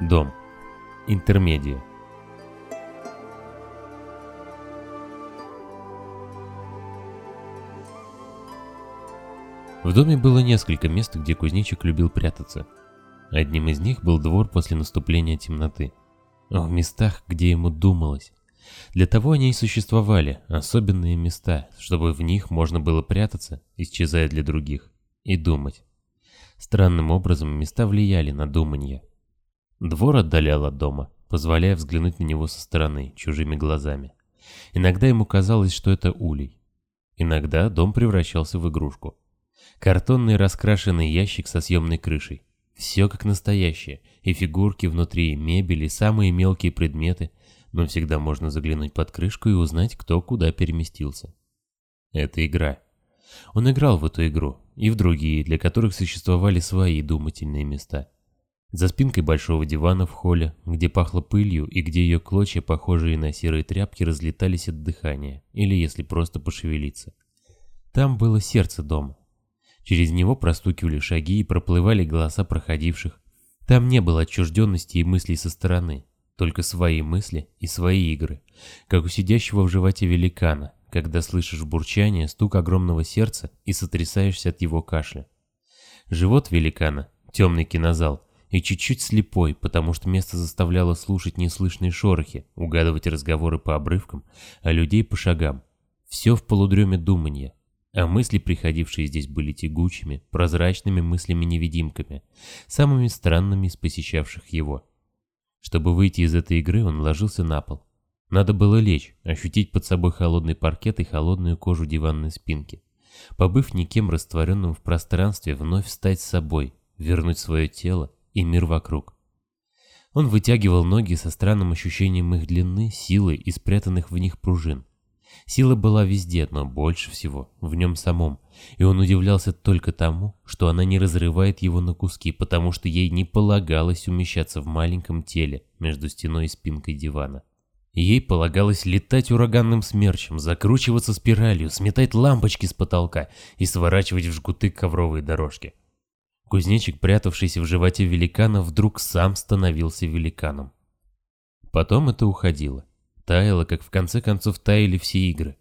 Дом. Интермедия. В доме было несколько мест, где кузнечик любил прятаться. Одним из них был двор после наступления темноты. В местах, где ему думалось. Для того они и существовали, особенные места, чтобы в них можно было прятаться, исчезая для других, и думать. Странным образом места влияли на думанье. Двор отдалял от дома, позволяя взглянуть на него со стороны, чужими глазами. Иногда ему казалось, что это улей. Иногда дом превращался в игрушку. Картонный раскрашенный ящик со съемной крышей. Все как настоящее, и фигурки внутри, мебели, самые мелкие предметы, но всегда можно заглянуть под крышку и узнать, кто куда переместился. Это игра. Он играл в эту игру, и в другие, для которых существовали свои думательные места. За спинкой большого дивана в холле, где пахло пылью и где ее клочья, похожие на серые тряпки, разлетались от дыхания, или если просто пошевелиться. Там было сердце дома. Через него простукивали шаги и проплывали голоса проходивших. Там не было отчужденности и мыслей со стороны, только свои мысли и свои игры, как у сидящего в животе великана, когда слышишь бурчание, стук огромного сердца и сотрясаешься от его кашля. Живот великана, темный кинозал, и чуть-чуть слепой, потому что место заставляло слушать неслышные шорохи, угадывать разговоры по обрывкам, а людей по шагам. Все в полудреме думанья. А мысли, приходившие здесь, были тягучими, прозрачными мыслями-невидимками, самыми странными из посещавших его. Чтобы выйти из этой игры, он ложился на пол. Надо было лечь, ощутить под собой холодный паркет и холодную кожу диванной спинки. Побыв никем растворенным в пространстве, вновь стать собой, вернуть свое тело, и мир вокруг. Он вытягивал ноги со странным ощущением их длины, силы и спрятанных в них пружин. Сила была везде, но больше всего в нем самом, и он удивлялся только тому, что она не разрывает его на куски, потому что ей не полагалось умещаться в маленьком теле между стеной и спинкой дивана. Ей полагалось летать ураганным смерчем, закручиваться спиралью, сметать лампочки с потолка и сворачивать в жгуты ковровые дорожки. Кузнечик, прятавшийся в животе великана, вдруг сам становился великаном. Потом это уходило. Таяло, как в конце концов таяли все игры.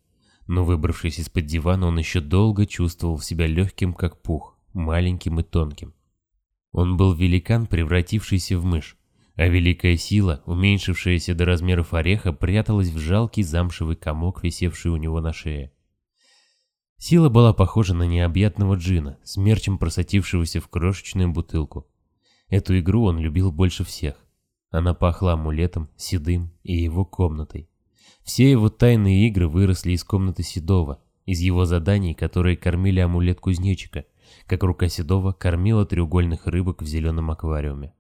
Но выбравшись из-под дивана, он еще долго чувствовал себя легким, как пух, маленьким и тонким. Он был великан, превратившийся в мышь, а великая сила, уменьшившаяся до размеров ореха, пряталась в жалкий замшевый комок, висевший у него на шее. Сила была похожа на необъятного джина, смерчем просатившегося в крошечную бутылку. Эту игру он любил больше всех. Она пахла амулетом, седым и его комнатой. Все его тайные игры выросли из комнаты Седова, из его заданий, которые кормили амулет кузнечика, как рука Седова кормила треугольных рыбок в зеленом аквариуме.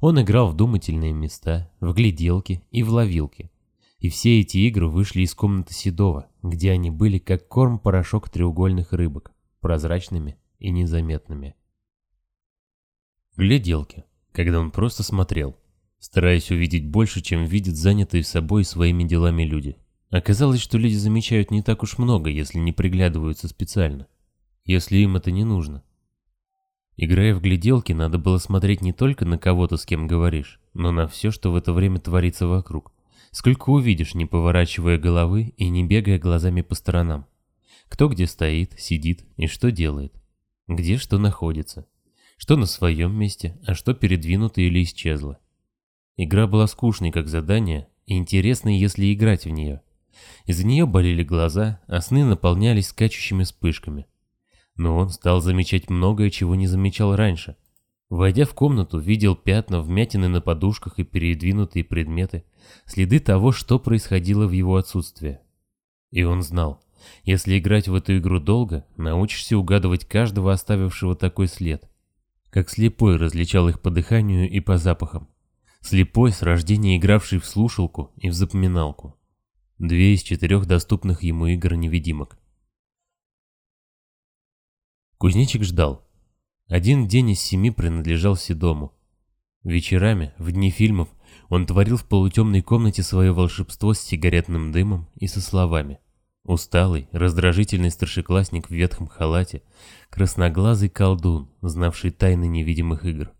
Он играл в думательные места, в гляделки и в ловилки, и все эти игры вышли из комнаты Седова, где они были как корм-порошок треугольных рыбок, прозрачными и незаметными. Гляделки, когда он просто смотрел, стараясь увидеть больше, чем видят занятые собой своими делами люди. Оказалось, что люди замечают не так уж много, если не приглядываются специально, если им это не нужно. Играя в гляделки, надо было смотреть не только на кого-то, с кем говоришь, но на все, что в это время творится вокруг. Сколько увидишь, не поворачивая головы и не бегая глазами по сторонам. Кто где стоит, сидит и что делает. Где что находится. Что на своем месте, а что передвинуто или исчезло. Игра была скучной как задание и интересной, если играть в нее. Из-за нее болели глаза, а сны наполнялись скачущими вспышками. Но он стал замечать многое, чего не замечал раньше. Войдя в комнату, видел пятна, вмятины на подушках и передвинутые предметы, следы того, что происходило в его отсутствие. И он знал, если играть в эту игру долго, научишься угадывать каждого оставившего такой след. Как слепой различал их по дыханию и по запахам. Слепой с рождения игравший в слушалку и в запоминалку. Две из четырех доступных ему игр-невидимок. Кузнечик ждал. Один день из семи принадлежал Седому. Вечерами, в дни фильмов, он творил в полутемной комнате свое волшебство с сигаретным дымом и со словами. Усталый, раздражительный старшеклассник в ветхом халате, красноглазый колдун, знавший тайны невидимых игр.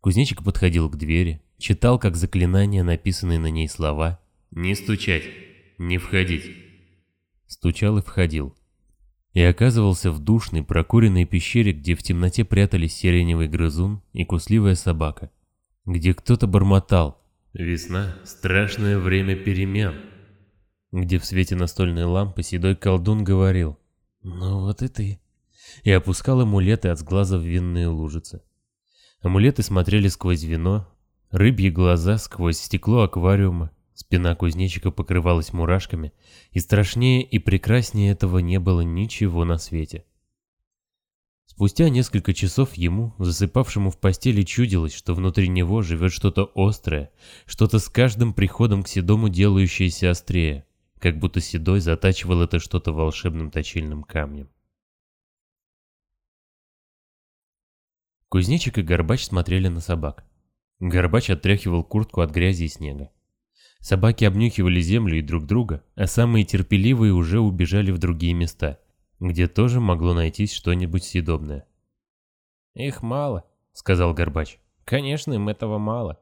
Кузнечик подходил к двери, читал как заклинание написанные на ней слова «Не стучать, не входить». Стучал и входил. И оказывался в душной, прокуренной пещере, где в темноте прятались сиреневый грызун и кусливая собака. Где кто-то бормотал «Весна — страшное время перемен». Где в свете настольной лампы седой колдун говорил «Ну вот и ты». И опускал амулеты от сглаза в винные лужицы. Амулеты смотрели сквозь вино, рыбьи глаза сквозь стекло аквариума, спина кузнечика покрывалась мурашками, и страшнее и прекраснее этого не было ничего на свете. Спустя несколько часов ему, засыпавшему в постели, чудилось, что внутри него живет что-то острое, что-то с каждым приходом к Седому делающееся острее, как будто Седой затачивал это что-то волшебным точильным камнем. Кузнечик и Горбач смотрели на собак. Горбач отряхивал куртку от грязи и снега. Собаки обнюхивали землю и друг друга, а самые терпеливые уже убежали в другие места, где тоже могло найтись что-нибудь съедобное. «Их мало», — сказал Горбач. «Конечно, им этого мало».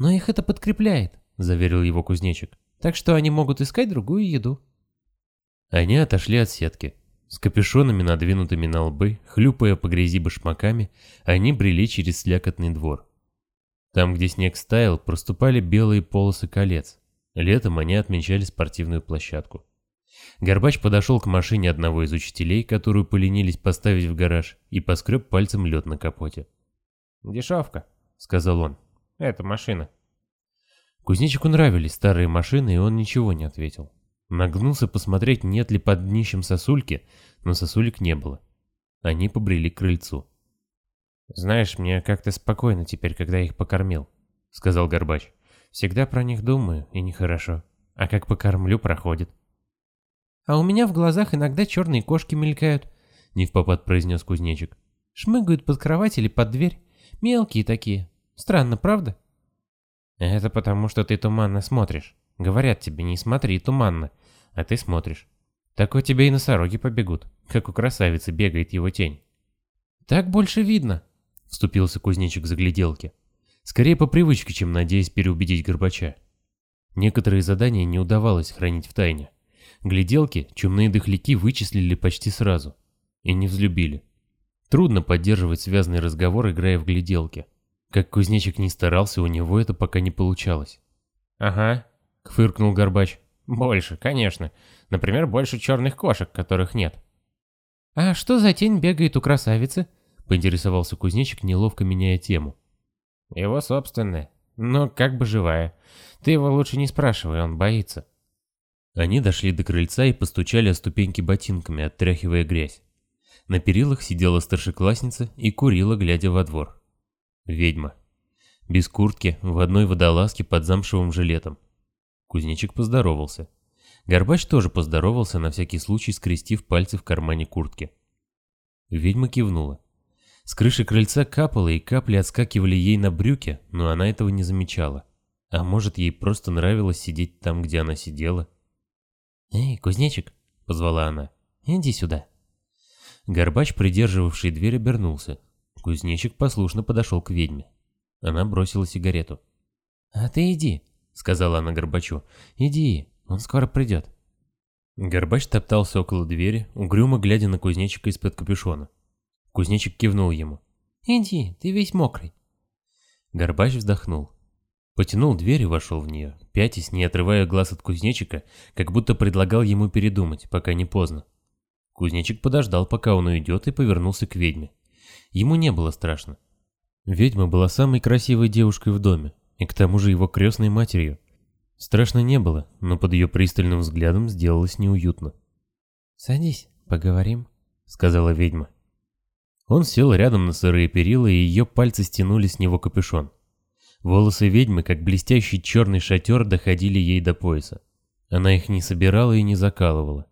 «Но их это подкрепляет», — заверил его кузнечик. «Так что они могут искать другую еду». Они отошли от сетки. С капюшонами, надвинутыми на лбы, хлюпая по грязи башмаками, они брели через слякотный двор. Там, где снег стаял, проступали белые полосы колец. Летом они отмечали спортивную площадку. Горбач подошел к машине одного из учителей, которую поленились поставить в гараж, и поскреб пальцем лед на капоте. «Дешевка», — сказал он. «Это машина». Кузнечику нравились старые машины, и он ничего не ответил. Нагнулся посмотреть, нет ли под днищем сосульки, но сосулек не было. Они побрели к крыльцу. «Знаешь, мне как-то спокойно теперь, когда их покормил», — сказал Горбач. «Всегда про них думаю, и нехорошо. А как покормлю, проходит». «А у меня в глазах иногда черные кошки мелькают», — не в попад произнес кузнечик. «Шмыгают под кровать или под дверь. Мелкие такие. Странно, правда?» «Это потому, что ты туманно смотришь. Говорят тебе, не смотри туманно а ты смотришь. Так у тебя и носороги побегут, как у красавицы бегает его тень. «Так больше видно», — вступился кузнечик за гляделки. Скорее по привычке, чем надеясь переубедить Горбача. Некоторые задания не удавалось хранить в тайне. Гляделки чумные дохляки вычислили почти сразу. И не взлюбили. Трудно поддерживать связанный разговор, играя в гляделки. Как кузнечик не старался, у него это пока не получалось. «Ага», — фыркнул Горбач. Больше, конечно. Например, больше черных кошек, которых нет. «А что за тень бегает у красавицы?» — поинтересовался кузнечик, неловко меняя тему. «Его собственная, но как бы живая. Ты его лучше не спрашивай, он боится». Они дошли до крыльца и постучали о ступеньки ботинками, оттряхивая грязь. На перилах сидела старшеклассница и курила, глядя во двор. Ведьма. Без куртки, в одной водолазке под замшевым жилетом. Кузнечик поздоровался. Горбач тоже поздоровался, на всякий случай скрестив пальцы в кармане куртки. Ведьма кивнула. С крыши крыльца капало, и капли отскакивали ей на брюки, но она этого не замечала. А может, ей просто нравилось сидеть там, где она сидела? «Эй, кузнечик!» — позвала она. «Иди сюда». Горбач, придерживавший дверь, обернулся. Кузнечик послушно подошел к ведьме. Она бросила сигарету. «А ты иди», — сказала она Горбачу. «Иди, он скоро придет». Горбач топтался около двери, угрюмо глядя на кузнечика из-под капюшона. Кузнечик кивнул ему. «Иди, ты весь мокрый». Горбач вздохнул. Потянул дверь и вошел в нее, пятясь, не отрывая глаз от кузнечика, как будто предлагал ему передумать, пока не поздно. Кузнечик подождал, пока он уйдет, и повернулся к ведьме. Ему не было страшно. Ведьма была самой красивой девушкой в доме, и к тому же его крестной матерью. Страшно не было, но под ее пристальным взглядом сделалось неуютно. «Садись, поговорим», — сказала ведьма. Он сел рядом на сырые перила, и ее пальцы стянули с него капюшон. Волосы ведьмы, как блестящий черный шатер, доходили ей до пояса. Она их не собирала и не закалывала.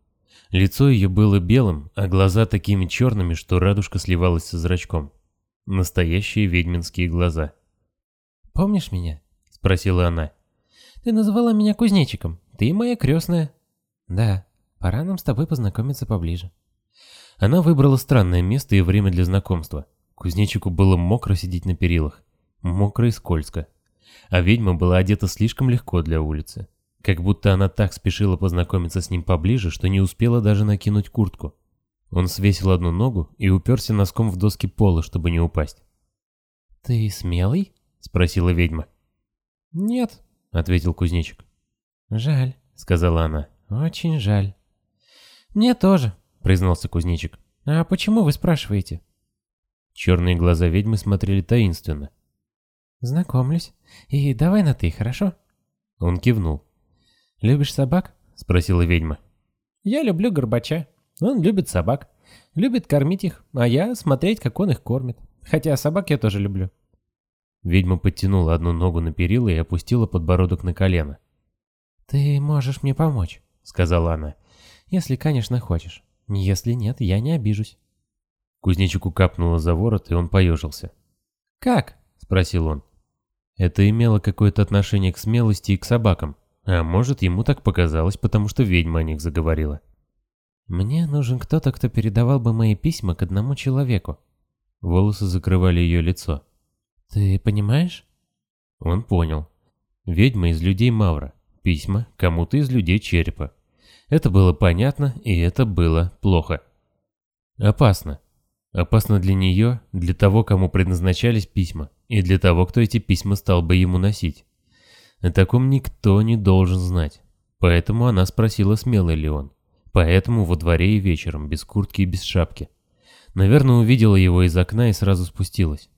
Лицо ее было белым, а глаза такими черными, что радужка сливалась со зрачком. Настоящие ведьминские глаза. «Помнишь меня?» — спросила она. «Ты называла меня кузнечиком. Ты моя крестная». «Да, пора нам с тобой познакомиться поближе». Она выбрала странное место и время для знакомства. Кузнечику было мокро сидеть на перилах. Мокро и скользко. А ведьма была одета слишком легко для улицы. Как будто она так спешила познакомиться с ним поближе, что не успела даже накинуть куртку. Он свесил одну ногу и уперся носком в доски пола, чтобы не упасть. «Ты смелый?» — спросила ведьма. «Нет», — ответил кузнечик. «Жаль», — сказала она. «Очень жаль». «Мне тоже», — признался кузнечик. «А почему вы спрашиваете?» Черные глаза ведьмы смотрели таинственно. «Знакомлюсь. И давай на «ты», хорошо?» Он кивнул. «Любишь собак?» — спросила ведьма. «Я люблю Горбача. Он любит собак. Любит кормить их, а я смотреть, как он их кормит. Хотя собак я тоже люблю». Ведьма подтянула одну ногу на перила и опустила подбородок на колено. «Ты можешь мне помочь», — сказала она. «Если, конечно, хочешь. Если нет, я не обижусь». Кузнечику капнуло за ворот, и он поежился. «Как?» — спросил он. Это имело какое-то отношение к смелости и к собакам. А может, ему так показалось, потому что ведьма о них заговорила. «Мне нужен кто-то, кто передавал бы мои письма к одному человеку». Волосы закрывали ее лицо. «Ты понимаешь?» Он понял. Ведьма из людей Мавра. Письма кому-то из людей Черепа. Это было понятно, и это было плохо. Опасно. Опасно для нее, для того, кому предназначались письма, и для того, кто эти письма стал бы ему носить. О таком никто не должен знать. Поэтому она спросила, смелый ли он. Поэтому во дворе и вечером, без куртки и без шапки. Наверное, увидела его из окна и сразу спустилась.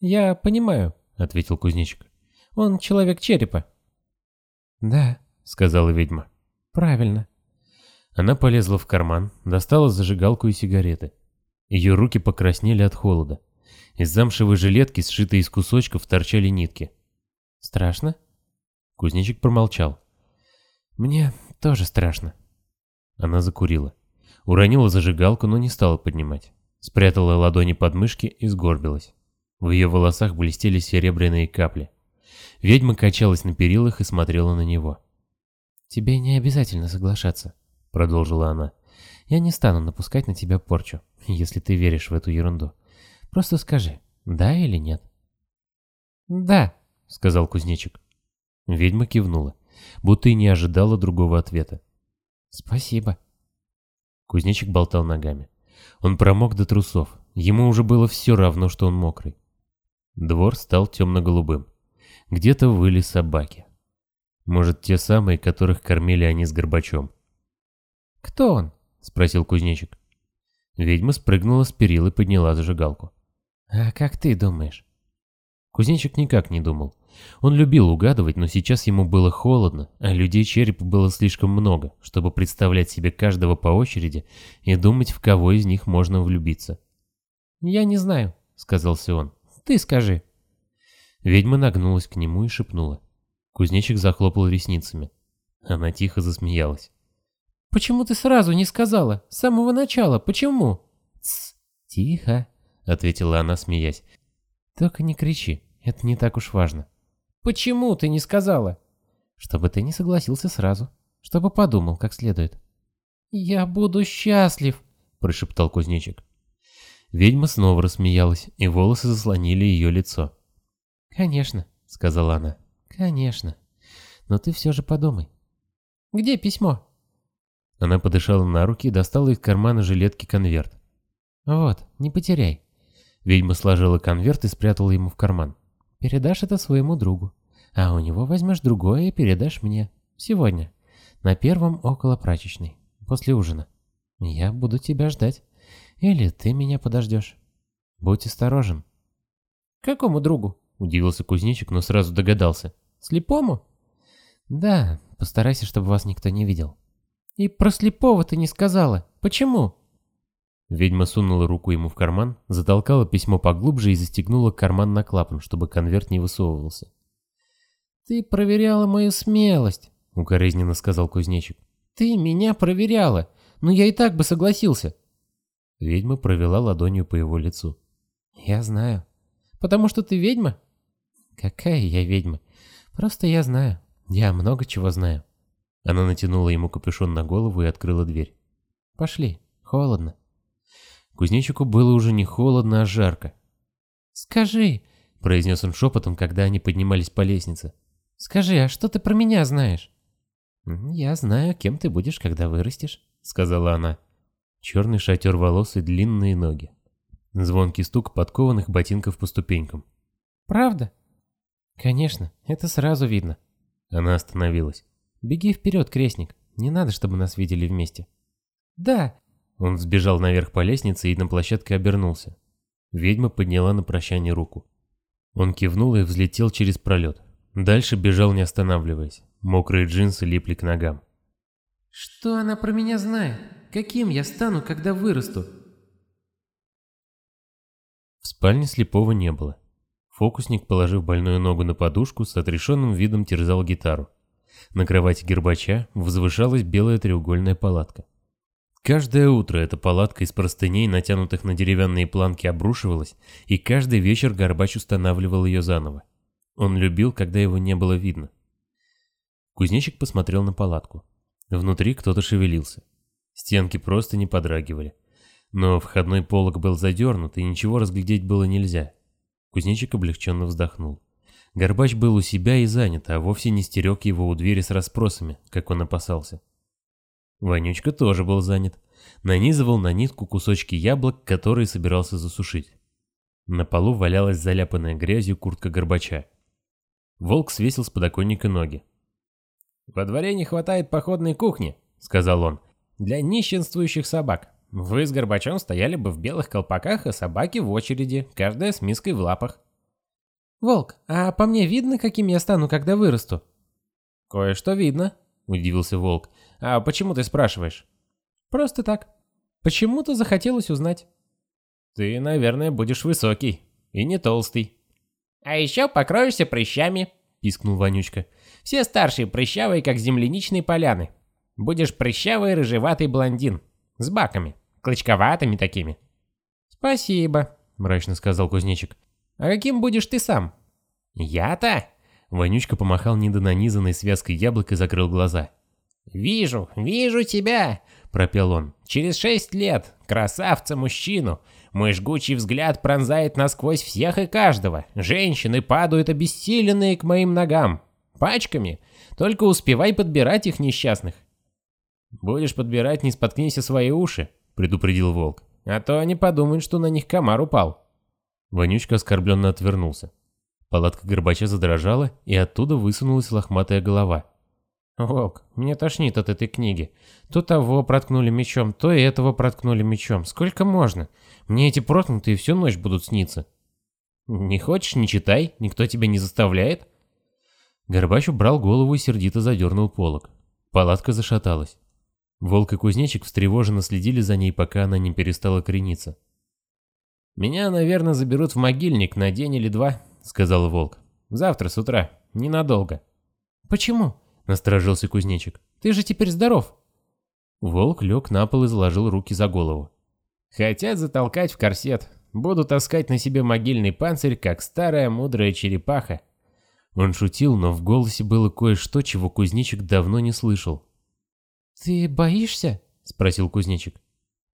«Я понимаю», — ответил кузнечик. «Он человек черепа». «Да», — сказала ведьма. «Правильно». Она полезла в карман, достала зажигалку и сигареты. Ее руки покраснели от холода. Из замшевой жилетки, сшитой из кусочков, торчали нитки. «Страшно?» Кузнечик промолчал. «Мне тоже страшно». Она закурила. Уронила зажигалку, но не стала поднимать. Спрятала ладони под мышки и сгорбилась. В ее волосах блестели серебряные капли. Ведьма качалась на перилах и смотрела на него. «Тебе не обязательно соглашаться», — продолжила она. «Я не стану напускать на тебя порчу, если ты веришь в эту ерунду. Просто скажи, да или нет?» «Да», — сказал кузнечик. Ведьма кивнула, будто и не ожидала другого ответа. «Спасибо». Кузнечик болтал ногами. Он промок до трусов. Ему уже было все равно, что он мокрый. Двор стал темно-голубым. Где-то выли собаки. Может, те самые, которых кормили они с Горбачом. «Кто он?» — спросил кузнечик. Ведьма спрыгнула с перил и подняла зажигалку. «А как ты думаешь?» Кузнечик никак не думал. Он любил угадывать, но сейчас ему было холодно, а людей черепа было слишком много, чтобы представлять себе каждого по очереди и думать, в кого из них можно влюбиться. «Я не знаю», — сказал Сион. «Ты скажи». Ведьма нагнулась к нему и шепнула. Кузнечик захлопал ресницами. Она тихо засмеялась. «Почему ты сразу не сказала? С самого начала, почему?» «Тсс, тихо», — ответила она, смеясь. «Только не кричи, это не так уж важно». «Почему ты не сказала?» «Чтобы ты не согласился сразу, чтобы подумал как следует». «Я буду счастлив», — прошептал кузнечик. Ведьма снова рассмеялась, и волосы заслонили ее лицо. «Конечно», — сказала она, — «конечно. Но ты все же подумай». «Где письмо?» Она подышала на руки и достала из кармана жилетки конверт. «Вот, не потеряй». Ведьма сложила конверт и спрятала ему в карман. «Передашь это своему другу, а у него возьмешь другое и передашь мне. Сегодня. На первом около прачечной. После ужина. Я буду тебя ждать. Или ты меня подождешь. Будь осторожен». «Какому другу?» – удивился кузнечик, но сразу догадался. «Слепому?» «Да, постарайся, чтобы вас никто не видел». «И про слепого ты не сказала. Почему?» Ведьма сунула руку ему в карман, затолкала письмо поглубже и застегнула карман на клапан, чтобы конверт не высовывался. «Ты проверяла мою смелость», — укоризненно сказал кузнечик. «Ты меня проверяла, но я и так бы согласился». Ведьма провела ладонью по его лицу. «Я знаю». «Потому что ты ведьма?» «Какая я ведьма? Просто я знаю. Я много чего знаю». Она натянула ему капюшон на голову и открыла дверь. «Пошли, холодно». Кузнечику было уже не холодно, а жарко. «Скажи, — произнес он шепотом, когда они поднимались по лестнице. «Скажи, а что ты про меня знаешь?» «Я знаю, кем ты будешь, когда вырастешь», — сказала она. Черный шатер волос и длинные ноги. Звонкий стук подкованных ботинков по ступенькам. «Правда?» «Конечно, это сразу видно». Она остановилась. «Беги вперед, крестник. Не надо, чтобы нас видели вместе». «Да». Он сбежал наверх по лестнице и на площадке обернулся. Ведьма подняла на прощание руку. Он кивнул и взлетел через пролет. Дальше бежал не останавливаясь. Мокрые джинсы липли к ногам. «Что она про меня знает? Каким я стану, когда вырасту?» В спальне слепого не было. Фокусник, положив больную ногу на подушку, с отрешенным видом терзал гитару. На кровати Гербача возвышалась белая треугольная палатка. Каждое утро эта палатка из простыней, натянутых на деревянные планки, обрушивалась, и каждый вечер Горбач устанавливал ее заново. Он любил, когда его не было видно. Кузнечик посмотрел на палатку. Внутри кто-то шевелился. Стенки просто не подрагивали. Но входной полог был задернут, и ничего разглядеть было нельзя. Кузнечик облегченно вздохнул. Горбач был у себя и занят, а вовсе не стерег его у двери с расспросами, как он опасался. Вонючка тоже был занят. Нанизывал на нитку кусочки яблок, которые собирался засушить. На полу валялась заляпанная грязью куртка Горбача. Волк свесил с подоконника ноги. «Во дворе не хватает походной кухни», — сказал он, — «для нищенствующих собак. Вы с Горбачом стояли бы в белых колпаках, а собаки в очереди, каждая с миской в лапах». «Волк, а по мне видно, каким я стану, когда вырасту?» «Кое-что видно», — удивился Волк. «А почему ты спрашиваешь?» «Просто так. Почему-то захотелось узнать». «Ты, наверное, будешь высокий и не толстый». «А еще покроешься прыщами», — пискнул Вонючка. «Все старшие прыщавые, как земляничные поляны. Будешь прыщавый рыжеватый блондин. С баками. Клочковатыми такими». «Спасибо», — мрачно сказал кузнечик. «А каким будешь ты сам?» «Я-то?» Вонючка помахал недонанизанной связкой яблок и закрыл глаза. «Вижу, вижу тебя!» — пропел он. «Через шесть лет, красавца-мужчину, мой жгучий взгляд пронзает насквозь всех и каждого. Женщины падают обессиленные к моим ногам. Пачками. Только успевай подбирать их несчастных». «Будешь подбирать, не споткнись о свои уши», — предупредил волк. «А то они подумают, что на них комар упал». Вонючка оскорбленно отвернулся. Палатка Горбача задрожала, и оттуда высунулась лохматая голова. «Волк, мне тошнит от этой книги. То того проткнули мечом, то и этого проткнули мечом. Сколько можно? Мне эти проткнутые всю ночь будут сниться». «Не хочешь, не читай, никто тебя не заставляет». Горбач убрал голову и сердито задернул полог. Палатка зашаталась. Волк и кузнечик встревоженно следили за ней, пока она не перестала крениться. «Меня, наверное, заберут в могильник на день или два», — сказал Волк. «Завтра с утра. Ненадолго». «Почему?» — насторожился кузнечик. «Ты же теперь здоров». Волк лег на пол и заложил руки за голову. Хотят затолкать в корсет. Буду таскать на себе могильный панцирь, как старая мудрая черепаха. Он шутил, но в голосе было кое-что, чего кузнечик давно не слышал. «Ты боишься?» — спросил кузнечик.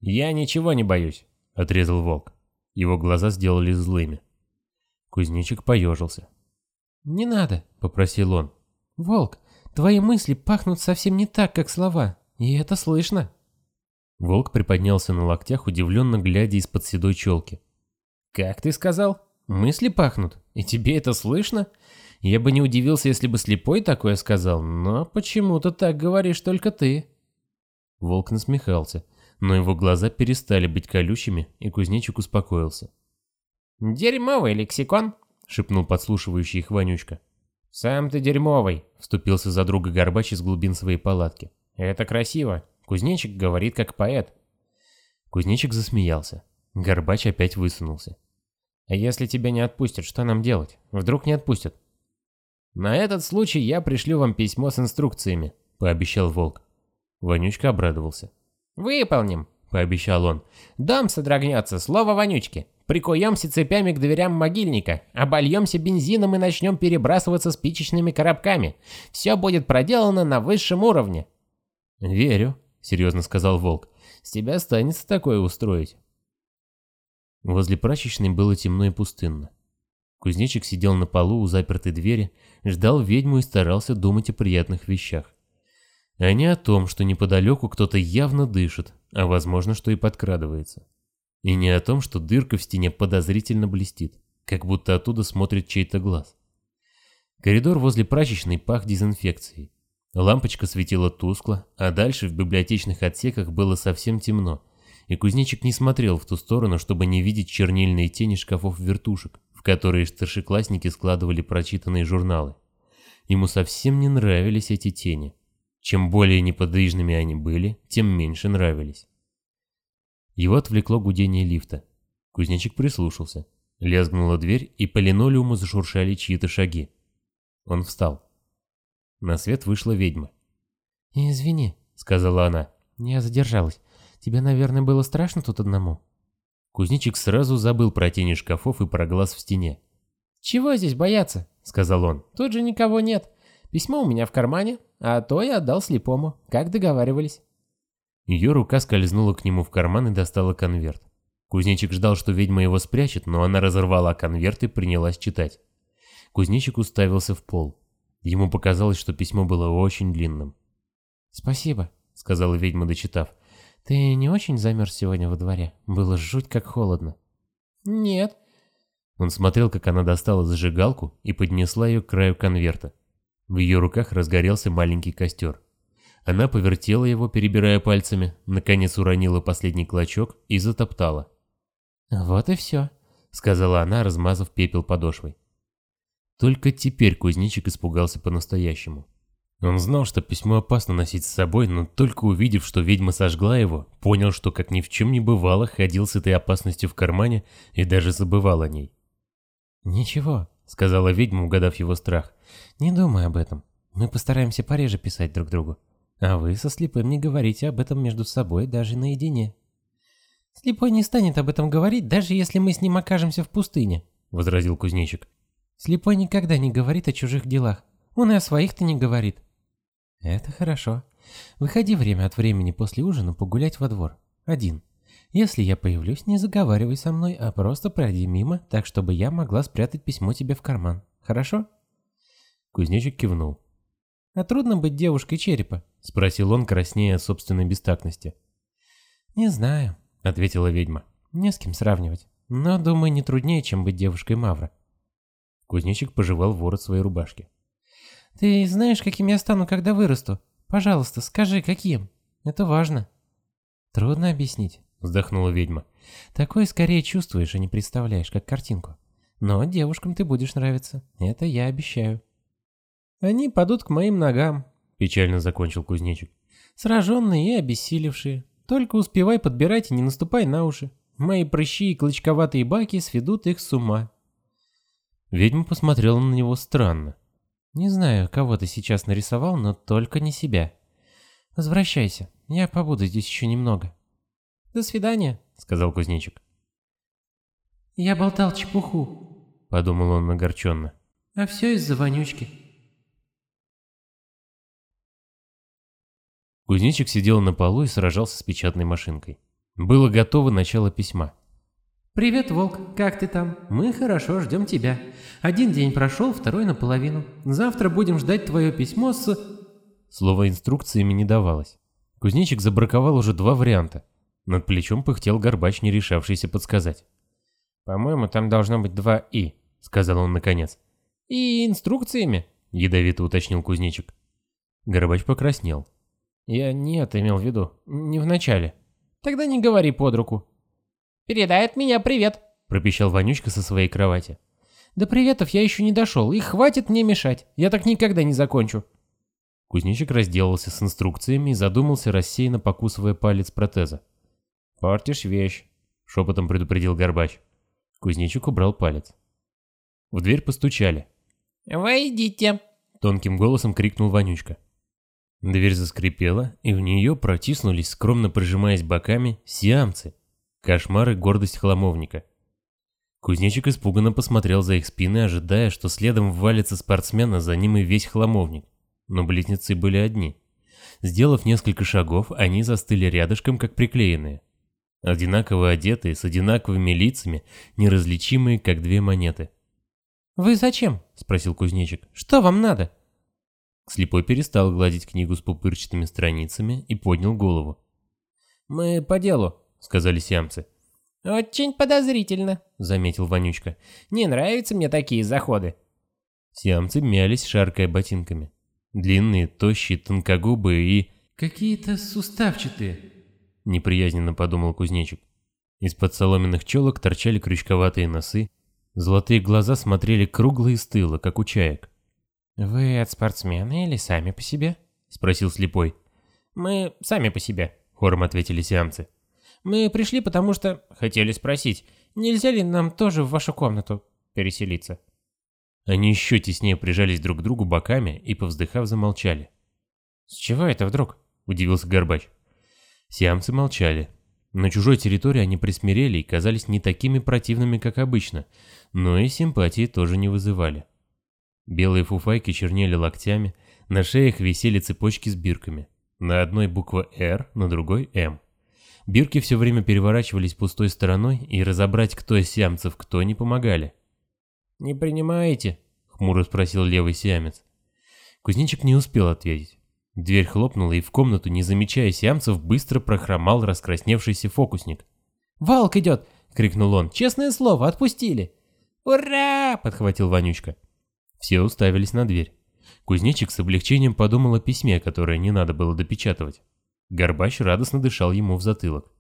«Я ничего не боюсь», — отрезал волк. Его глаза сделались злыми. Кузнечик поежился. «Не надо», — попросил он. «Волк, твои мысли пахнут совсем не так, как слова, и это слышно». Волк приподнялся на локтях, удивленно глядя из-под седой челки. «Как ты сказал? Мысли пахнут? И тебе это слышно? Я бы не удивился, если бы слепой такое сказал, но почему-то так говоришь только ты». Волк насмехался, но его глаза перестали быть колючими, и кузнечик успокоился. «Дерьмовый лексикон», — шепнул подслушивающий их Вонючка. «Сам ты дерьмовый», — вступился за друга Горбач из глубин своей палатки. «Это красиво. Кузнечик говорит как поэт. Кузнечик засмеялся. Горбач опять высунулся. А если тебя не отпустят, что нам делать? Вдруг не отпустят? На этот случай я пришлю вам письмо с инструкциями, пообещал волк. Вонючка обрадовался. Выполним, пообещал он. Дом содрогнется, слово вонючки. Прикуемся цепями к дверям могильника, обольемся бензином и начнем перебрасываться спичечными коробками. Все будет проделано на высшем уровне. Верю, — серьезно сказал Волк. «С тебя останется такое устроить». Возле прачечной было темно и пустынно. Кузнечик сидел на полу у запертой двери, ждал ведьму и старался думать о приятных вещах. А не о том, что неподалеку кто-то явно дышит, а возможно, что и подкрадывается. И не о том, что дырка в стене подозрительно блестит, как будто оттуда смотрит чей-то глаз. Коридор возле прачечной пах дезинфекцией. Лампочка светила тускло, а дальше в библиотечных отсеках было совсем темно, и кузнечик не смотрел в ту сторону, чтобы не видеть чернильные тени шкафов вертушек, в которые старшеклассники складывали прочитанные журналы. Ему совсем не нравились эти тени. Чем более неподвижными они были, тем меньше нравились. Его отвлекло гудение лифта. Кузнечик прислушался. Лязгнула дверь, и по линолеуму зашуршали чьи-то шаги. Он встал. На свет вышла ведьма. «Извини», — сказала она, — «я задержалась. Тебе, наверное, было страшно тут одному?» Кузнечик сразу забыл про тени шкафов и про глаз в стене. «Чего здесь бояться?» — сказал он. «Тут же никого нет. Письмо у меня в кармане, а то я отдал слепому, как договаривались». Ее рука скользнула к нему в карман и достала конверт. Кузнечик ждал, что ведьма его спрячет, но она разорвала конверт и принялась читать. Кузнечик уставился в пол. Ему показалось, что письмо было очень длинным. «Спасибо», — сказала ведьма, дочитав. «Ты не очень замерз сегодня во дворе? Было жуть как холодно». «Нет». Он смотрел, как она достала зажигалку и поднесла ее к краю конверта. В ее руках разгорелся маленький костер. Она повертела его, перебирая пальцами, наконец уронила последний клочок и затоптала. «Вот и все», — сказала она, размазав пепел подошвой. Только теперь кузнечик испугался по-настоящему. Он знал, что письмо опасно носить с собой, но только увидев, что ведьма сожгла его, понял, что как ни в чем не бывало, ходил с этой опасностью в кармане и даже забывал о ней. «Ничего», — сказала ведьма, угадав его страх. «Не думай об этом. Мы постараемся пореже писать друг другу. А вы со слепым не говорите об этом между собой даже наедине». «Слепой не станет об этом говорить, даже если мы с ним окажемся в пустыне», — возразил кузнечик. «Слепой никогда не говорит о чужих делах. Он и о своих-то не говорит». «Это хорошо. Выходи время от времени после ужина погулять во двор. Один. Если я появлюсь, не заговаривай со мной, а просто пройди мимо, так чтобы я могла спрятать письмо тебе в карман. Хорошо?» Кузнечик кивнул. «А трудно быть девушкой черепа?» — спросил он, краснея от собственной бестактности. «Не знаю», — ответила ведьма. «Не с кем сравнивать. Но, думаю, не труднее, чем быть девушкой Мавра». Кузнечик пожевал ворот своей рубашки. «Ты знаешь, каким я стану, когда вырасту? Пожалуйста, скажи, каким? Это важно». «Трудно объяснить», — вздохнула ведьма. «Такое скорее чувствуешь, а не представляешь, как картинку. Но девушкам ты будешь нравиться, это я обещаю». «Они падут к моим ногам», — печально закончил кузнечик. «Сраженные и обессилевшие. Только успевай подбирать и не наступай на уши. Мои прыщи и клочковатые баки сведут их с ума». Ведьма посмотрела на него странно. «Не знаю, кого ты сейчас нарисовал, но только не себя. Возвращайся, я побуду здесь еще немного». «До свидания», — сказал кузнечик. «Я болтал чепуху», — подумал он огорченно. «А все из-за вонючки». Кузнечик сидел на полу и сражался с печатной машинкой. Было готово начало письма. «Привет, Волк, как ты там? Мы хорошо ждем тебя. Один день прошел, второй наполовину. Завтра будем ждать твое письмо с...» Слово инструкциями не давалось. Кузнечик забраковал уже два варианта. Над плечом пыхтел горбач, не решавшийся подсказать. «По-моему, там должно быть два «и», — сказал он наконец. «И инструкциями?» — ядовито уточнил кузнечик. Горбач покраснел. Я не имел в виду. Не в начале. Тогда не говори под руку. Передай от меня привет, пропищал Вонючка со своей кровати. До приветов я еще не дошел, и хватит мне мешать. Я так никогда не закончу. Кузнечик разделался с инструкциями и задумался, рассеянно покусывая палец протеза. «Портишь вещь», — шепотом предупредил Горбач. Кузнечик убрал палец. В дверь постучали. «Войдите!» — тонким голосом крикнул Вонючка. Дверь заскрипела, и в нее протиснулись, скромно прижимаясь боками, сиамцы. Кошмар и гордость хламовника. Кузнечик испуганно посмотрел за их спины, ожидая, что следом ввалится спортсмен, а за ним и весь хламовник. Но близнецы были одни. Сделав несколько шагов, они застыли рядышком, как приклеенные. Одинаково одетые, с одинаковыми лицами, неразличимые, как две монеты. «Вы зачем?» — спросил кузнечик. «Что вам надо?» Слепой перестал гладить книгу с пупырчатыми страницами и поднял голову. «Мы по делу», — сказали сиамцы. «Очень подозрительно», — заметил Вонючка. «Не нравятся мне такие заходы». Сиамцы мялись, шаркая ботинками. Длинные, тощие, тонкогубые и... «Какие-то суставчатые», — неприязненно подумал кузнечик. Из-под соломенных челок торчали крючковатые носы, золотые глаза смотрели круглые и стыло, как у чаек. «Вы от спортсмена или сами по себе?» — спросил слепой. «Мы сами по себе», — хором ответили сиамцы. «Мы пришли, потому что хотели спросить, нельзя ли нам тоже в вашу комнату переселиться?» Они еще теснее прижались друг к другу боками и, повздыхав, замолчали. «С чего это вдруг?» – удивился Горбач. Сиамцы молчали. На чужой территории они присмирели и казались не такими противными, как обычно, но и симпатии тоже не вызывали. Белые фуфайки чернели локтями, на шеях висели цепочки с бирками. На одной буква «Р», на другой «М». Бирки все время переворачивались пустой стороной, и разобрать, кто из сиамцев кто, не помогали. «Не принимаете?» — хмуро спросил левый сиамец. Кузнечик не успел ответить. Дверь хлопнула, и в комнату, не замечая сиамцев, быстро прохромал раскрасневшийся фокусник. «Валк идет!» — крикнул он. «Честное слово, отпустили!» «Ура!» — подхватил Вонючка. Все уставились на дверь. Кузнечик с облегчением подумал о письме, которое не надо было допечатывать. Горбач радостно дышал ему в затылок.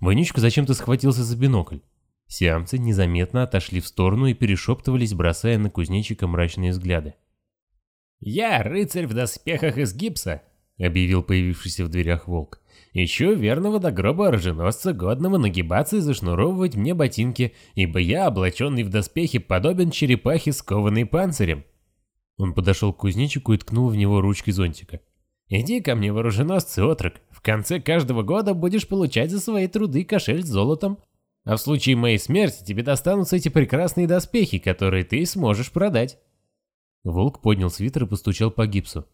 Вонючка зачем-то схватился за бинокль. Сиамцы незаметно отошли в сторону и перешептывались, бросая на кузнечика мрачные взгляды. «Я рыцарь в доспехах из гипса», — объявил появившийся в дверях волк. «Ищу верного до гроба оруженосца, годного нагибаться и зашнуровывать мне ботинки, ибо я, облаченный в доспехи, подобен черепахе, скованной панцирем». Он подошел к кузнечику и ткнул в него ручкой зонтика. «Иди ко мне, вооруженосцы, отрок. В конце каждого года будешь получать за свои труды кошель с золотом. А в случае моей смерти тебе достанутся эти прекрасные доспехи, которые ты сможешь продать. Волк поднял свитер и постучал по гипсу.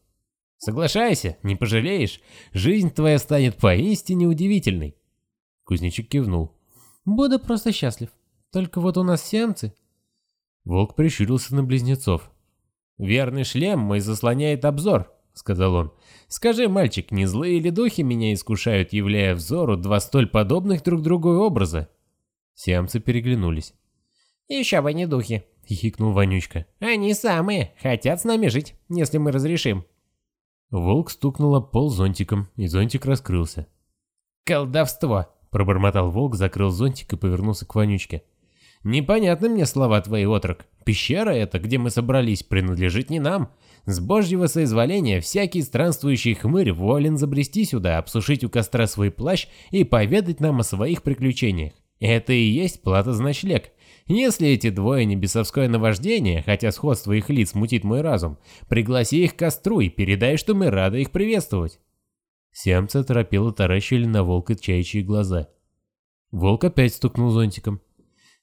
Соглашайся, не пожалеешь. Жизнь твоя станет поистине удивительной. Кузнечик кивнул. Буду просто счастлив. Только вот у нас сиамцы. Волк прищурился на близнецов. «Верный шлем мой заслоняет обзор», — сказал он. «Скажи, мальчик, не злые ли духи меня искушают, являя взору два столь подобных друг другу образа?» Сиамцы переглянулись. «Еще бы не духи», — хихикнул Вонючка. «Они самые. Хотят с нами жить, если мы разрешим». Волк стукнул об пол зонтиком, и зонтик раскрылся. «Колдовство!» — пробормотал волк, закрыл зонтик и повернулся к Вонючке. «Непонятны мне слова твои, отрок. Пещера эта, где мы собрались, принадлежит не нам. С божьего соизволения всякий странствующий хмырь волен забрести сюда, обсушить у костра свой плащ и поведать нам о своих приключениях. Это и есть плата за ночлег. Если эти двое не бесовское наваждение, хотя сходство их лиц мутит мой разум, пригласи их к костру и передай, что мы рады их приветствовать. Сиамцы торопело таращили на волка чаячьи глаза. Волк опять стукнул зонтиком.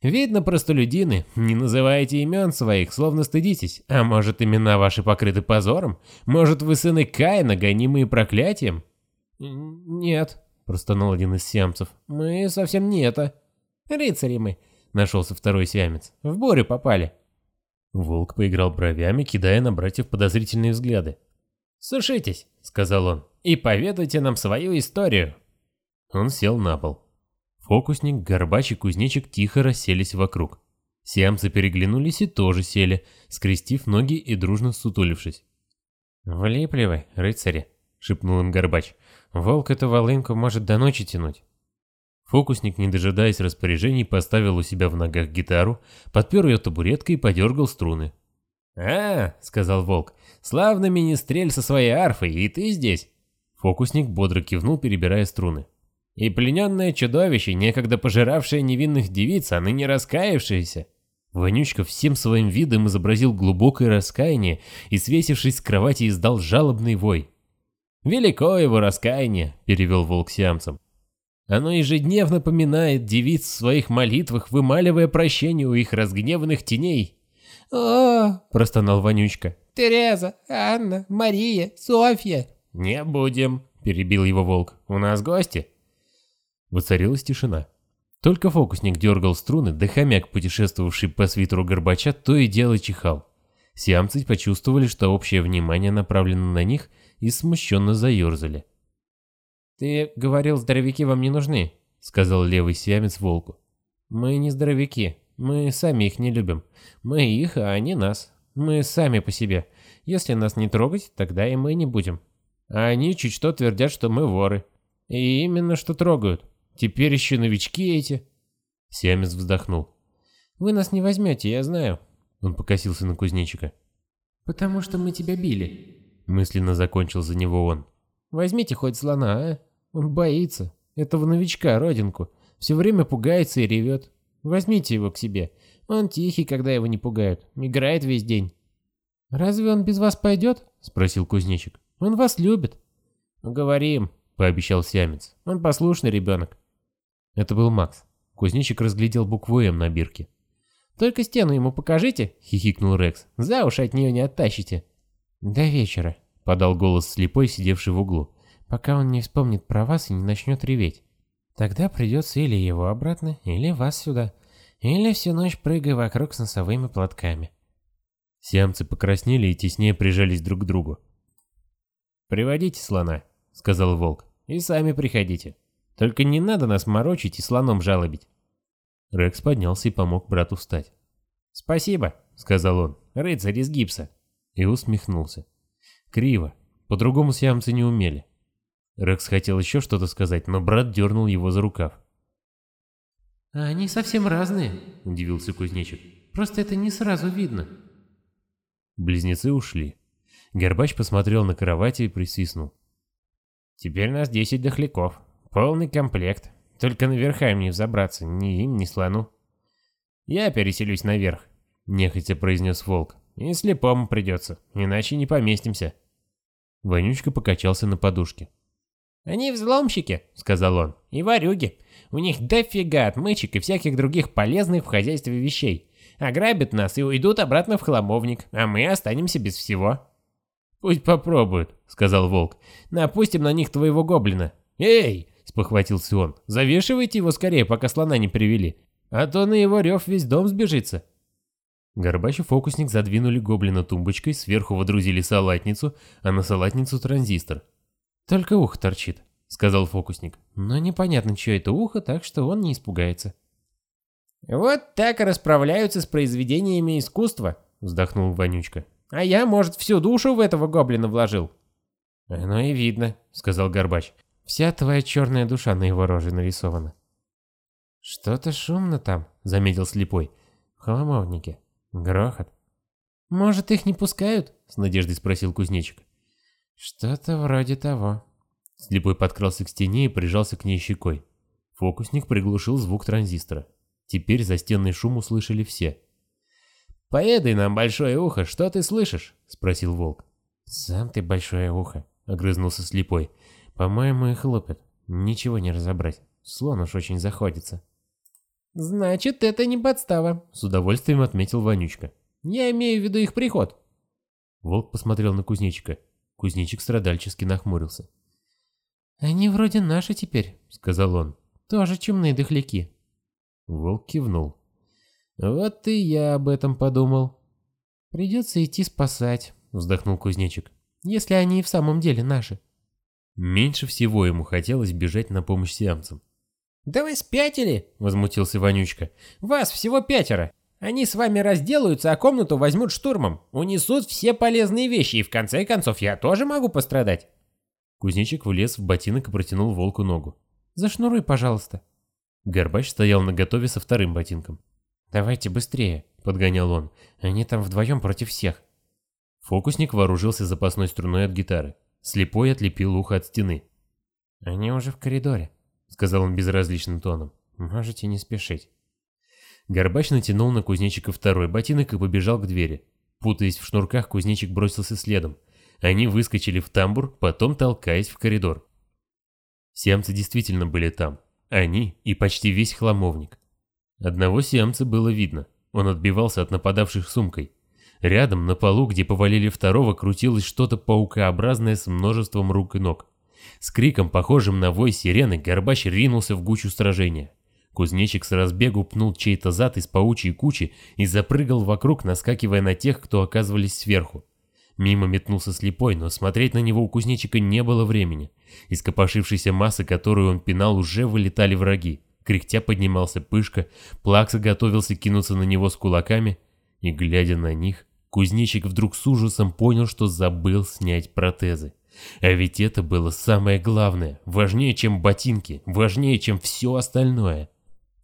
«Видно, простолюдины, не называйте имен своих, словно стыдитесь. А может, имена ваши покрыты позором? Может, вы сыны Каина, гонимые проклятием?» «Нет», — простонал один из сиамцев. «Мы совсем не это». «Рыцари мы», — нашелся второй сиамец. «В бурю попали». Волк поиграл бровями, кидая на братьев подозрительные взгляды. «Сушитесь», — сказал он, — «и поведайте нам свою историю». Он сел на пол. Фокусник, Горбач и Кузнечик тихо расселись вокруг. Сиамцы переглянулись и тоже сели, скрестив ноги и дружно сутулившись. «Влипли рыцари», — шепнул им Горбач. «Волк эту волынку может до ночи тянуть». Фокусник, не дожидаясь распоряжений, поставил у себя в ногах гитару, подпер ее табуреткой и подергал струны. «А, — сказал Волк, — славный министрель со своей арфой, и ты здесь?» Фокусник бодро кивнул, перебирая струны. «И плененное чудовище, некогда пожиравшее невинных девиц, а ныне раскаявшееся?» Вонючка всем своим видом изобразил глубокое раскаяние и, свесившись с кровати, издал жалобный вой. «Велико его раскаяние», — перевел волк сиамцам. Оно ежедневно поминает девиц в своих молитвах, вымаливая прощение у их разгневанных теней. «О!» – простонал Вонючка. «Тереза, Анна, Мария, Софья!» «Не будем!» – перебил его волк. «У нас гости!» Воцарилась тишина. Только фокусник дергал струны, да хомяк, путешествовавший по свитеру Горбача, то и дело чихал. Сиамцы почувствовали, что общее внимание направлено на них, и смущенно заерзали. «Ты говорил, здоровяки вам не нужны», — сказал левый сиамец волку. «Мы не здоровяки, мы сами их не любим. Мы их, а они нас. Мы сами по себе. Если нас не трогать, тогда и мы не будем. А они чуть что твердят, что мы воры. И именно что трогают. Теперь еще новички эти. Сиамец вздохнул. Вы нас не возьмете, я знаю. Он покосился на кузнечика. Потому что мы тебя били. Мысленно закончил за него он. Возьмите хоть слона, а? Он боится. Этого новичка, родинку. Все время пугается и ревет. Возьмите его к себе. Он тихий, когда его не пугают. Играет весь день. «Разве он без вас пойдет?» — спросил кузнечик. «Он вас любит». «Говорим», — пообещал Сиамец. «Он послушный ребенок». Это был Макс. Кузнечик разглядел букву «М» на бирке. «Только стену ему покажите», — хихикнул Рекс. «За уши от нее не оттащите». «До вечера», — подал голос слепой, сидевший в углу. «Пока он не вспомнит про вас и не начнет реветь. Тогда придется или его обратно, или вас сюда. Или всю ночь прыгай вокруг с носовыми платками». Сиамцы покраснели и теснее прижались друг к другу. «Приводите слона», — сказал волк, — «и сами приходите. Только не надо нас морочить и слоном жалобить». Рекс поднялся и помог брату встать. «Спасибо», — сказал он, — «рыцарь из гипса». И усмехнулся. Криво. По-другому сиамцы не умели. Рекс хотел еще что-то сказать, но брат дернул его за рукав. «А они совсем разные», — удивился кузнечик. «Просто это не сразу видно». Близнецы ушли. Горбач посмотрел на кровати и присвистнул. «Теперь нас десять дохляков. Полный комплект. Только наверха им не взобраться, ни им, ни слону». «Я переселюсь наверх», — нехотя произнес волк. «И слепому придется, иначе не поместимся». Вонючка покачался на подушке. «Они взломщики», — сказал он, — «и ворюги. У них дофига отмычек и всяких других полезных в хозяйстве вещей. Ограбят нас и уйдут обратно в хламовник, а мы останемся без всего». «Пусть попробуют», — сказал волк. «Напустим на них твоего гоблина». «Эй!» — спохватился он. «Завешивайте его скорее, пока слона не привели. А то на его рев весь дом сбежится». Горбач и фокусник задвинули гоблина тумбочкой, сверху водрузили салатницу, а на салатницу транзистор. «Только ухо торчит», — сказал фокусник. «Но непонятно, чье это ухо, так что он не испугается». «Вот так и расправляются с произведениями искусства», — вздохнул Вонючка. «А я, может, всю душу в этого гоблина вложил?» «Оно и видно», — сказал Горбач. «Вся твоя черная душа на его роже нарисована». «Что-то шумно там», — заметил слепой. «В холомовнике. Грохот». «Может, их не пускают?» — с надеждой спросил кузнечик. «Что-то вроде того». Слепой подкрался к стене и прижался к ней щекой. Фокусник приглушил звук транзистора. Теперь застенный шум услышали все. «Поедай нам большое ухо, что ты слышишь?» — спросил волк. «Сам ты большое ухо», — огрызнулся слепой. «По-моему, их лупят. Ничего не разобрать. Слон уж очень заходится». «Значит, это не подстава», — с удовольствием отметил Вонючка. «Я имею в виду их приход». Волк посмотрел на кузнечика. Кузнечик страдальчески нахмурился. «Они вроде наши теперь», — сказал он. «Тоже чумные дохляки». Волк кивнул. «Вот и я об этом подумал». «Придется идти спасать», — вздохнул кузнечик. «Если они и в самом деле наши». Меньше всего ему хотелось бежать на помощь сиамцам. «Да вы спятили?» — возмутился Вонючка. «Вас всего пятеро. Они с вами разделаются, а комнату возьмут штурмом. Унесут все полезные вещи, и в конце концов я тоже могу пострадать». Кузнечик влез в ботинок и протянул волку ногу. «Зашнуруй, пожалуйста». Горбач стоял наготове со вторым ботинком. «Давайте быстрее», — подгонял он. «Они там вдвоем против всех». Фокусник вооружился запасной струной от гитары. Слепой отлепил ухо от стены. «Они уже в коридоре», — сказал он безразличным тоном. «Можете не спешить». Горбач натянул на кузнечика второй ботинок и побежал к двери. Путаясь в шнурках, кузнечик бросился следом. Они выскочили в тамбур, потом толкаясь в коридор. Семцы действительно были там. Они и почти весь хламовник. Одного сиамца было видно. Он отбивался от нападавших сумкой. Рядом, на полу, где повалили второго, крутилось что-то паукообразное с множеством рук и ног. С криком, похожим на вой сирены, Горбач ринулся в гучу сражения. Кузнечик с разбегу пнул чей-то зад из паучьей кучи и запрыгал вокруг, наскакивая на тех, кто оказывались сверху. Мимо метнулся слепой, но смотреть на него у кузнечика не было времени. Из копошившейся массы, которую он пинал, уже вылетали враги. Кряхтя поднимался пышка, Плакса готовился кинуться на него с кулаками, и, глядя на них, кузнечик вдруг с ужасом понял, что забыл снять протезы. А ведь это было самое главное, важнее, чем ботинки, важнее, чем все остальное.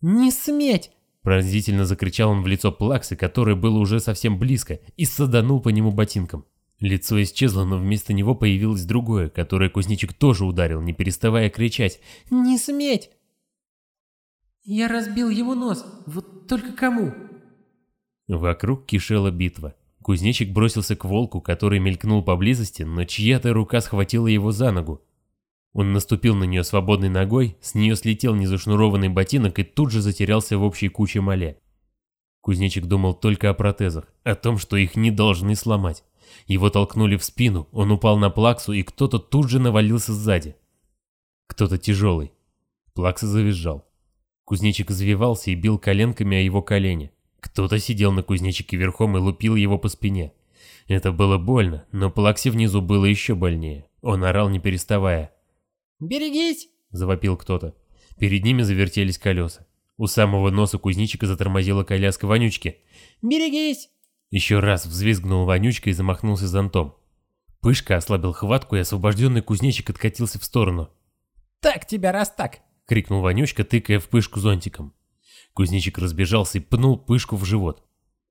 «Не сметь!» Пронзительно закричал он в лицо Плаксы, которое было уже совсем близко, и саданул по нему ботинком. Лицо исчезло, но вместо него появилось другое, которое кузнечик тоже ударил, не переставая кричать «Не сметь!» «Я разбил его нос, вот только кому?» Вокруг кишела битва. Кузнечик бросился к волку, который мелькнул поблизости, но чья-то рука схватила его за ногу. Он наступил на нее свободной ногой, с нее слетел незашнурованный ботинок и тут же затерялся в общей куче мале. Кузнечик думал только о протезах, о том, что их не должны сломать. Его толкнули в спину, он упал на плаксу, и кто-то тут же навалился сзади. Кто-то тяжелый. Плакса завизжал. Кузнечик извивался и бил коленками о его колени. Кто-то сидел на кузнечике верхом и лупил его по спине. Это было больно, но Плаксе внизу было еще больнее. Он орал не переставая. «Берегись!» — завопил кто-то. Перед ними завертелись колеса. У самого носа кузнечика затормозила коляска Вонючки. «Берегись!» Еще раз взвизгнул Вонючка и замахнулся зонтом. Пышка ослабил хватку, и освобожденный кузнечик откатился в сторону. «Так тебя раз так!» — крикнул Вонючка, тыкая в Пышку зонтиком. Кузнечик разбежался и пнул Пышку в живот.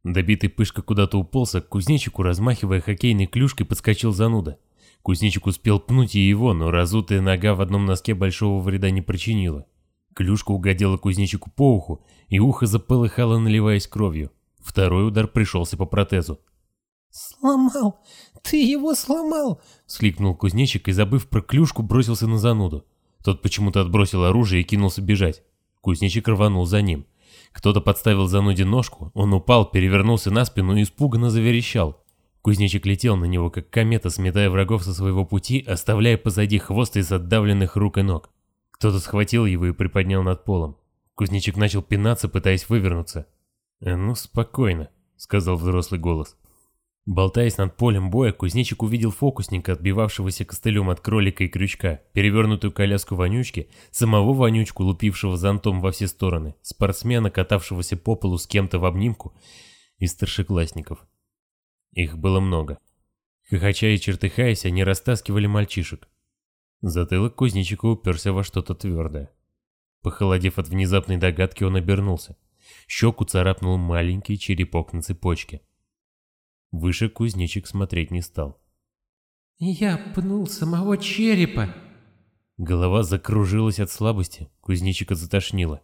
Добитый Пышка куда-то уполз, к кузнечику, размахивая хоккейной клюшкой, подскочил зануда. Кузнечик успел пнуть и его, но разутая нога в одном носке большого вреда не причинила. Клюшка угодила кузнечику по уху, и ухо заполыхало, наливаясь кровью. Второй удар пришелся по протезу. «Сломал! Ты его сломал!» — всхлипнул кузнечик и, забыв про клюшку, бросился на зануду. Тот почему-то отбросил оружие и кинулся бежать. Кузнечик рванул за ним. Кто-то подставил зануде ножку, он упал, перевернулся на спину и испуганно заверещал. Кузнечик летел на него, как комета, сметая врагов со своего пути, оставляя позади хвост из отдавленных рук и ног. Кто-то схватил его и приподнял над полом. Кузнечик начал пинаться, пытаясь вывернуться. «А ну, спокойно», — сказал взрослый голос. Болтаясь над полем боя, кузнечик увидел фокусника, отбивавшегося костылем от кролика и крючка, перевернутую коляску вонючки, самого вонючку, лупившего зонтом во все стороны, спортсмена, катавшегося по полу с кем-то в обнимку, и старшеклассников. Их было много. Хохоча и чертыхаясь, они растаскивали мальчишек. Затылок кузнечика уперся во что-то твердое. Похолодев от внезапной догадки, он обернулся. Щеку царапнул маленький черепок на цепочке. Выше кузнечик смотреть не стал. «Я пнул самого черепа!» Голова закружилась от слабости, кузнечика затошнило.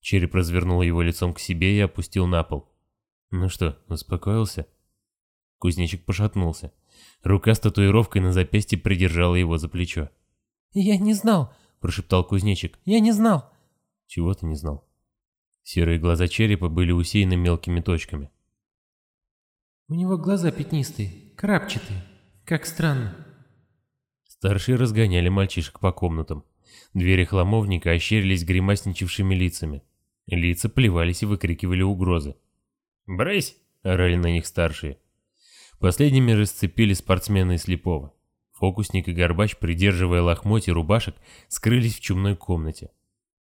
Череп развернул его лицом к себе и опустил на пол. «Ну что, успокоился?» Кузнечик пошатнулся. Рука с татуировкой на запястье придержала его за плечо. «Я не знал», — прошептал кузнечик. «Я не знал». «Чего ты не знал?» Серые глаза черепа были усеяны мелкими точками. «У него глаза пятнистые, крапчатые. Как странно». Старшие разгоняли мальчишек по комнатам. Двери хламовника ощерились гримасничавшими лицами. Лица плевались и выкрикивали угрозы. «Брысь!» — орали на них старшие. Последними расцепили спортсмена и слепого. Фокусник и Горбач, придерживая лохмотья рубашек, скрылись в чумной комнате.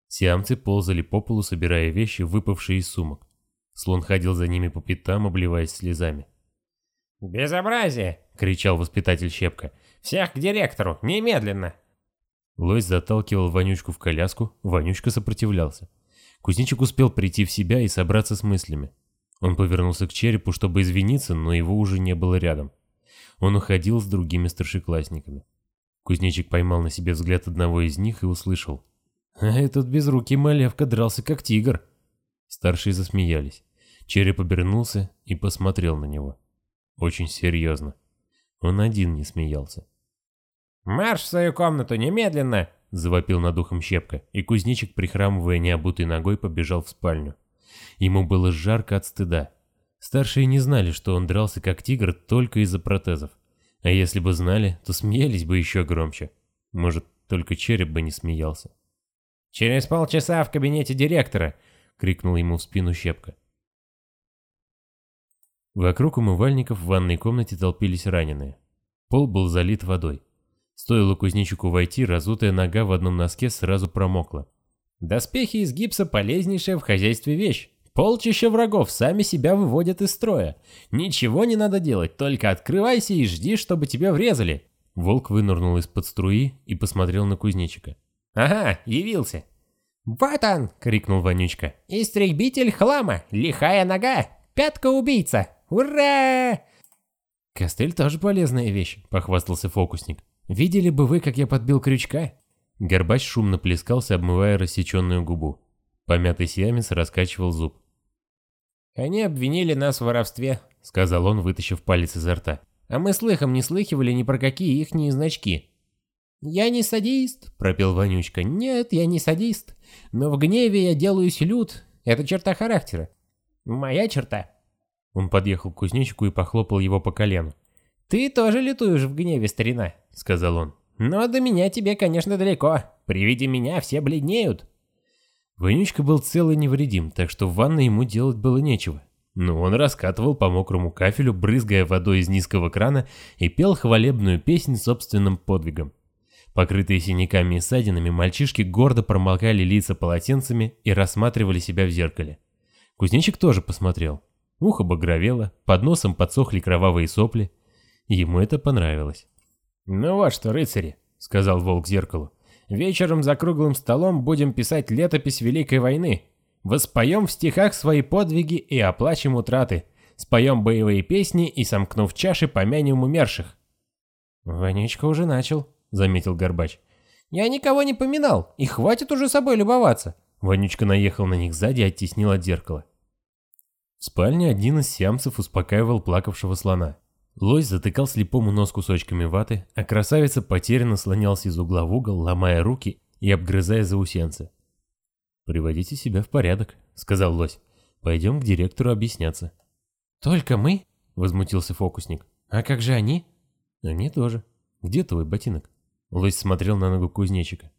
Сиамцы ползали по полу, собирая вещи, выпавшие из сумок. Слон ходил за ними по пятам, обливаясь слезами. «Безобразие!» — кричал воспитатель Щепка. «Всех к директору! Немедленно!» Лось заталкивал Вонючку в коляску, Вонючка сопротивлялся. Кузнечик успел прийти в себя и собраться с мыслями. Он повернулся к черепу, чтобы извиниться, но его уже не было рядом. Он уходил с другими старшеклассниками. Кузнечик поймал на себе взгляд одного из них и услышал. «А этот безрукий малявка дрался как тигр!» Старшие засмеялись. Череп обернулся и посмотрел на него. Очень серьезно. Он один не смеялся. «Марш в свою комнату немедленно!» — завопил над ухом щепка, и кузнечик, прихрамывая необутой ногой, побежал в спальню. Ему было жарко от стыда. Старшие не знали, что он дрался как тигр только из-за протезов. А если бы знали, то смеялись бы еще громче. Может, только череп бы не смеялся. «Через полчаса в кабинете директора!» — крикнул ему в спину Щепка. Вокруг умывальников в ванной комнате толпились раненые. Пол был залит водой. Стоило кузнечику войти, разутая нога в одном носке сразу промокла. Доспехи из гипса полезнейшая в хозяйстве вещь. Полчища врагов сами себя выводят из строя. Ничего не надо делать, только открывайся и жди, чтобы тебя врезали. Волк вынырнул из-под струи и посмотрел на кузнечика. «Ага, явился!» «Вот он!» — крикнул Вонючка. «Истребитель хлама! Лихая нога! Пятка-убийца! Ура!» «Костыль тоже полезная вещь», — похвастался фокусник. «Видели бы вы, как я подбил крючка?» Горбач шумно плескался, обмывая рассеченную губу. Помятый сиамец раскачивал зуб. «Они обвинили нас в воровстве», — сказал он, вытащив палец изо рта. «А мы слыхом не слыхивали ни про какие ихние значки». «Я не садист», — пропел Вонючка. «Нет, я не садист. Но в гневе я делаюсь лют. Это черта характера. Моя черта». Он подъехал к кузнечику и похлопал его по колену. «Ты тоже летуешь в гневе, старина», — сказал он. «Но до меня тебе, конечно, далеко. При виде меня все бледнеют». Вонючка был цел и невредим, так что в ванной ему делать было нечего. Но он раскатывал по мокрому кафелю, брызгая водой из низкого крана и пел хвалебную песнь собственным подвигом. Покрытые синяками и ссадинами, мальчишки гордо промокали лица полотенцами и рассматривали себя в зеркале. Кузнечик тоже посмотрел. Ухо багровело, под носом подсохли кровавые сопли. Ему это понравилось. «Ну вот что, рыцари», — сказал волк зеркалу. «Вечером за круглым столом будем писать летопись Великой войны. Воспоем в стихах свои подвиги и оплачем утраты. Споем боевые песни и, сомкнув чаши, помянем умерших». «Вонючка уже начал», — заметил Горбач. «Я никого не поминал, и хватит уже собой любоваться». Вонючка наехал на них сзади и оттеснил от зеркала. В спальне один из сиамцев успокаивал плакавшего слона. Лось затыкал слепому нос кусочками ваты, а красавица потерянно слонялся из угла в угол, ломая руки и обгрызая заусенцы. «Приводите себя в порядок», — сказал лось. «Пойдем к директору объясняться». «Только мы?» — возмутился фокусник. «А как же они?» «Они тоже. Где твой ботинок?» Лось смотрел на ногу кузнечика.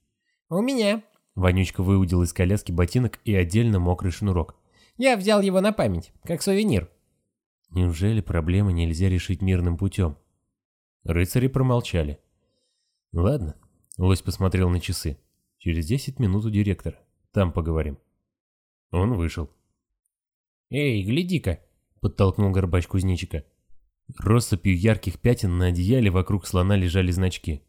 «У меня». Вонючка выудил из коляски ботинок и отдельно мокрый шнурок. Я взял его на память, как сувенир. Неужели проблемы нельзя решить мирным путем? Рыцари промолчали. Ладно, Лось посмотрел на часы. Через десять минут у директора. Там поговорим. Он вышел. «Эй, гляди-ка!» — подтолкнул горбач кузнечика. Россыпью ярких пятен на одеяле вокруг слона лежали значки.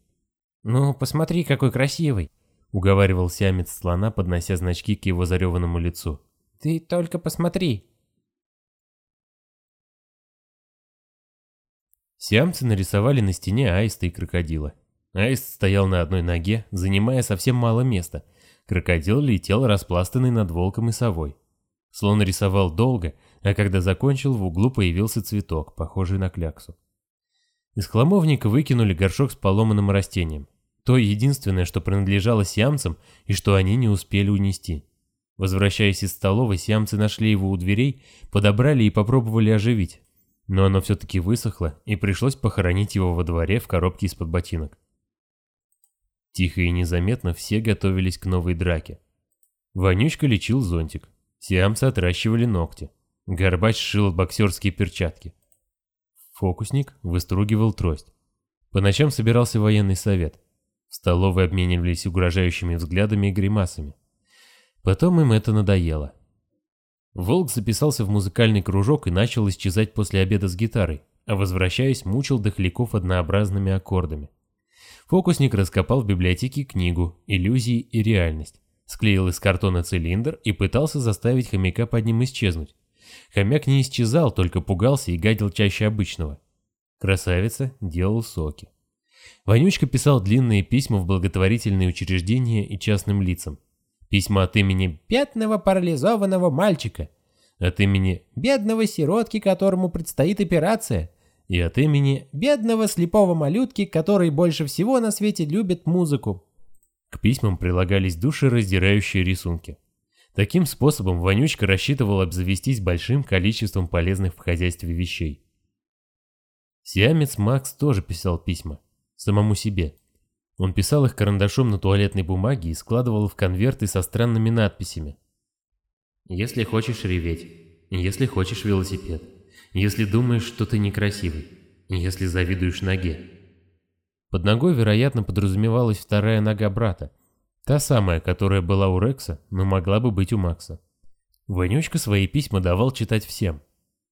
«Ну, посмотри, какой красивый!» — уговаривал сиамец слона, поднося значки к его зареванному лицу. Ты только посмотри. Сиамцы нарисовали на стене аиста и крокодила. Аист стоял на одной ноге, занимая совсем мало места. Крокодил летел распластанный над волком и совой. Слон рисовал долго, а когда закончил, в углу появился цветок, похожий на кляксу. Из хламовника выкинули горшок с поломанным растением. То единственное, что принадлежало сиамцам и что они не успели унести. Возвращаясь из столовой, сиамцы нашли его у дверей, подобрали и попробовали оживить. Но оно все-таки высохло, и пришлось похоронить его во дворе в коробке из-под ботинок. Тихо и незаметно все готовились к новой драке. Вонючка лечил зонтик. Сиамцы отращивали ногти. Горбач сшил боксерские перчатки. Фокусник выстругивал трость. По ночам собирался военный совет. В столовой обменивались угрожающими взглядами и гримасами. Потом им это надоело. Волк записался в музыкальный кружок и начал исчезать после обеда с гитарой, а возвращаясь мучил дохляков однообразными аккордами. Фокусник раскопал в библиотеке книгу «Иллюзии и реальность», склеил из картона цилиндр и пытался заставить хомяка под ним исчезнуть. Хомяк не исчезал, только пугался и гадил чаще обычного. Красавица делал соки. Вонючка писал длинные письма в благотворительные учреждения и частным лицам. Письма от имени бедного парализованного мальчика, от имени бедного сиротки, которому предстоит операция, и от имени бедного слепого малютки, который больше всего на свете любит музыку. К письмам прилагались душераздирающие рисунки. Таким способом Вонючка рассчитывал обзавестись большим количеством полезных в хозяйстве вещей. Сиамец Макс тоже писал письма. Самому себе. Он писал их карандашом на туалетной бумаге и складывал в конверты со странными надписями. «Если хочешь реветь, если хочешь велосипед, если думаешь, что ты некрасивый, если завидуешь ноге». Под ногой, вероятно, подразумевалась вторая нога брата, та самая, которая была у Рекса, но могла бы быть у Макса. Вонючка свои письма давал читать всем.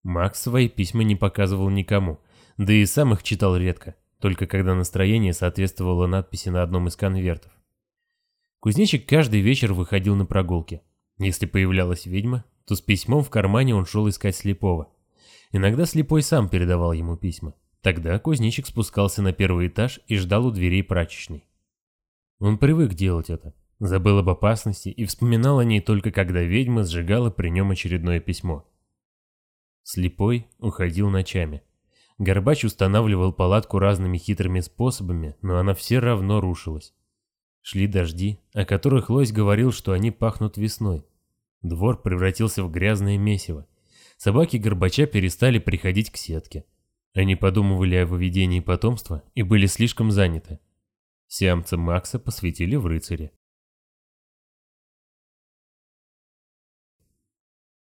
Макс свои письма не показывал никому, да и сам их читал редко только когда настроение соответствовало надписи на одном из конвертов. Кузнечик каждый вечер выходил на прогулки. Если появлялась ведьма, то с письмом в кармане он шел искать слепого. Иногда слепой сам передавал ему письма. Тогда кузнечик спускался на первый этаж и ждал у дверей прачечной. Он привык делать это, забыл об опасности и вспоминал о ней только когда ведьма сжигала при нем очередное письмо. Слепой уходил ночами. Горбач устанавливал палатку разными хитрыми способами, но она все равно рушилась. Шли дожди, о которых Лось говорил, что они пахнут весной. Двор превратился в грязное месиво. Собаки Горбача перестали приходить к сетке. Они подумывали о выведении потомства и были слишком заняты. Сиамца Макса посвятили в рыцаре.